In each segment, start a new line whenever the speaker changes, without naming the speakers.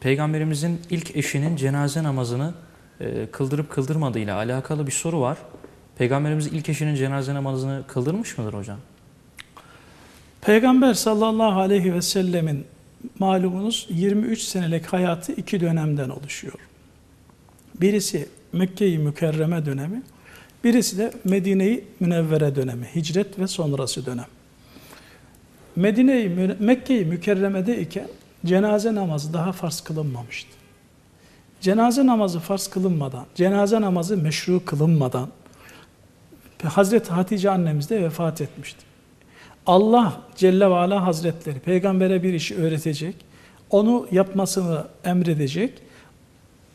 Peygamberimizin ilk eşinin cenaze namazını e, kıldırıp kıldırmadığıyla alakalı bir soru var. Peygamberimiz ilk eşinin cenaze namazını kıldırmış mıdır hocam?
Peygamber sallallahu aleyhi ve sellemin malumunuz 23 senelik hayatı iki dönemden oluşuyor. Birisi Mekke-i Mükerreme dönemi, birisi de Medine-i Münevvere dönemi, hicret ve sonrası dönem. Medine-i Mekke-i Mükerreme'de iken cenaze namazı daha farz kılınmamıştı. Cenaze namazı farz kılınmadan, cenaze namazı meşru kılınmadan Hazreti Hatice annemiz de vefat etmişti. Allah Celle ve Ala Hazretleri peygambere bir işi öğretecek, onu yapmasını emredecek.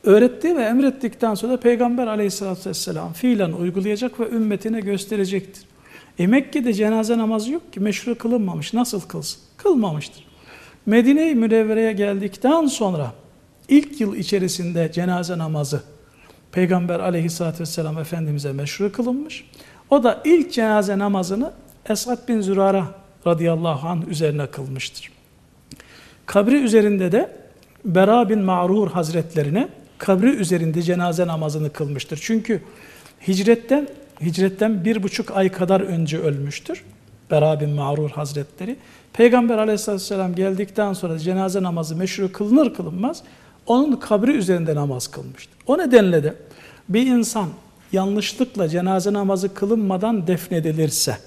Öğretti ve emrettikten sonra peygamber aleyhissalatü vesselam fiilen uygulayacak ve ümmetine gösterecektir. E Mekke'de cenaze namazı yok ki meşru kılınmamış. Nasıl kılsın? Kılmamıştır. Medine-i Münevvere'ye geldikten sonra ilk yıl içerisinde cenaze namazı Peygamber aleyhissalatü vesselam Efendimiz'e meşru kılınmış. O da ilk cenaze namazını Esad bin Zürara radıyallahu anh üzerine kılmıştır. Kabri üzerinde de Bera bin Ma'rur hazretlerine kabri üzerinde cenaze namazını kılmıştır. Çünkü hicretten hicretten bir buçuk ay kadar önce ölmüştür. Bera bin hazretleri. Peygamber aleyhissalatü vesselam geldikten sonra cenaze namazı meşru kılınır kılınmaz onun kabri üzerinde namaz kılmıştır. O nedenle de bir insan yanlışlıkla cenaze namazı kılınmadan defnedilirse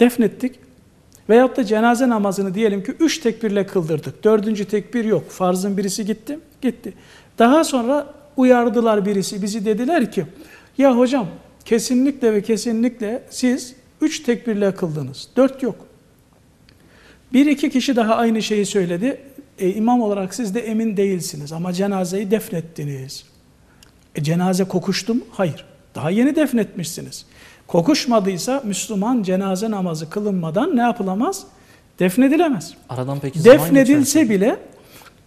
defnettik veyahut da cenaze namazını diyelim ki üç tekbirle kıldırdık. Dördüncü tekbir yok. Farzın birisi gitti, gitti. Daha sonra uyardılar birisi. Bizi dediler ki ya hocam kesinlikle ve kesinlikle siz üç tekbirle kıldınız. Dört yok. Bir iki kişi daha aynı şeyi söyledi. E, imam olarak siz de emin değilsiniz ama cenazeyi defnettiniz. E, cenaze kokuştu mu? Hayır. Daha yeni defnetmişsiniz. Kokuşmadıysa Müslüman cenaze namazı kılınmadan ne yapılamaz? Defnedilemez.
Aradan peki zaman
Defnedilse
geçerse-
bile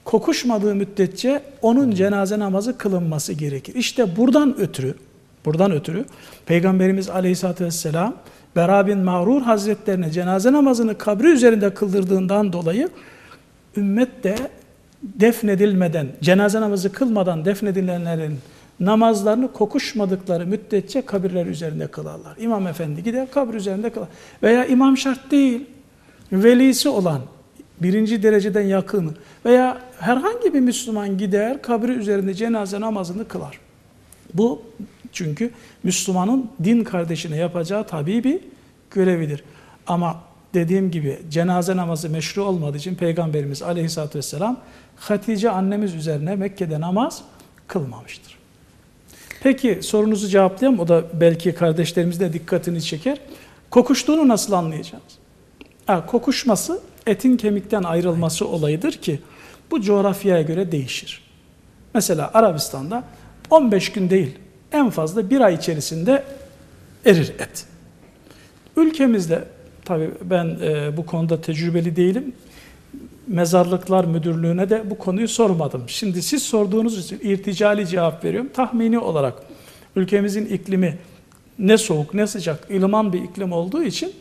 kokuşmadığı müddetçe onun cenaze namazı kılınması gerekir. İşte buradan ötürü, buradan ötürü Peygamberimiz Aleyhisselatü Vesselam Bera Mağrur Hazretlerine cenaze namazını kabri üzerinde kıldırdığından dolayı ümmet de defnedilmeden, cenaze namazı kılmadan defnedilenlerin namazlarını kokuşmadıkları müddetçe kabirler üzerinde kılarlar. İmam efendi gider kabir üzerinde kılar. Veya imam şart değil, velisi olan, birinci dereceden yakını veya herhangi bir Müslüman gider kabri üzerinde cenaze namazını kılar. Bu çünkü Müslümanın din kardeşine yapacağı tabii bir görevidir. Ama dediğim gibi cenaze namazı meşru olmadığı için Peygamberimiz aleyhissalatü vesselam Hatice annemiz üzerine Mekke'de namaz kılmamıştır. Peki sorunuzu cevaplayayım. O da belki kardeşlerimiz de dikkatini çeker. Kokuştuğunu nasıl anlayacağız? Ha, kokuşması etin kemikten ayrılması olayıdır ki bu coğrafyaya göre değişir. Mesela Arabistan'da 15 gün değil en fazla bir ay içerisinde erir et. Ülkemizde tabii ben e, bu konuda tecrübeli değilim. Mezarlıklar Müdürlüğü'ne de bu konuyu sormadım. Şimdi siz sorduğunuz için irticali cevap veriyorum. Tahmini olarak ülkemizin iklimi ne soğuk ne sıcak, ılıman bir iklim olduğu için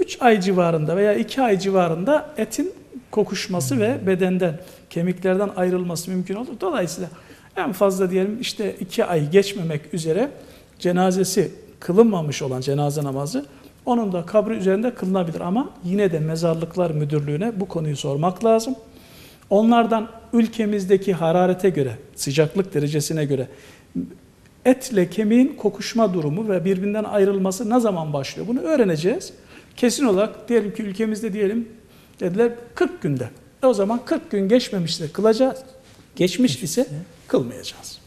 3 ay civarında veya 2 ay civarında etin kokuşması ve bedenden, kemiklerden ayrılması mümkün olur. Dolayısıyla en fazla diyelim işte 2 ay geçmemek üzere cenazesi kılınmamış olan cenaze namazı onun da kabri üzerinde kılınabilir ama yine de mezarlıklar müdürlüğüne bu konuyu sormak lazım. Onlardan ülkemizdeki hararete göre, sıcaklık derecesine göre etle kemiğin kokuşma durumu ve birbirinden ayrılması ne zaman başlıyor? Bunu öğreneceğiz. Kesin olarak diyelim ki ülkemizde diyelim dediler 40 günde. E o zaman 40 gün geçmemişse kılacağız. Geçmiş ise kılmayacağız.